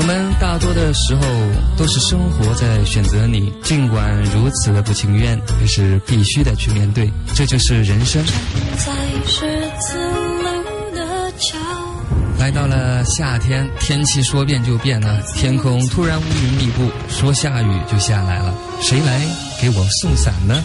我们大多的时候都是生活在选择里，尽管如此的不情愿，也是必须的去面对，这就是人生。在十字路的桥。来到了夏天，天气说变就变了，天空突然乌云密布，说下雨就下来了。谁来给我送伞呢？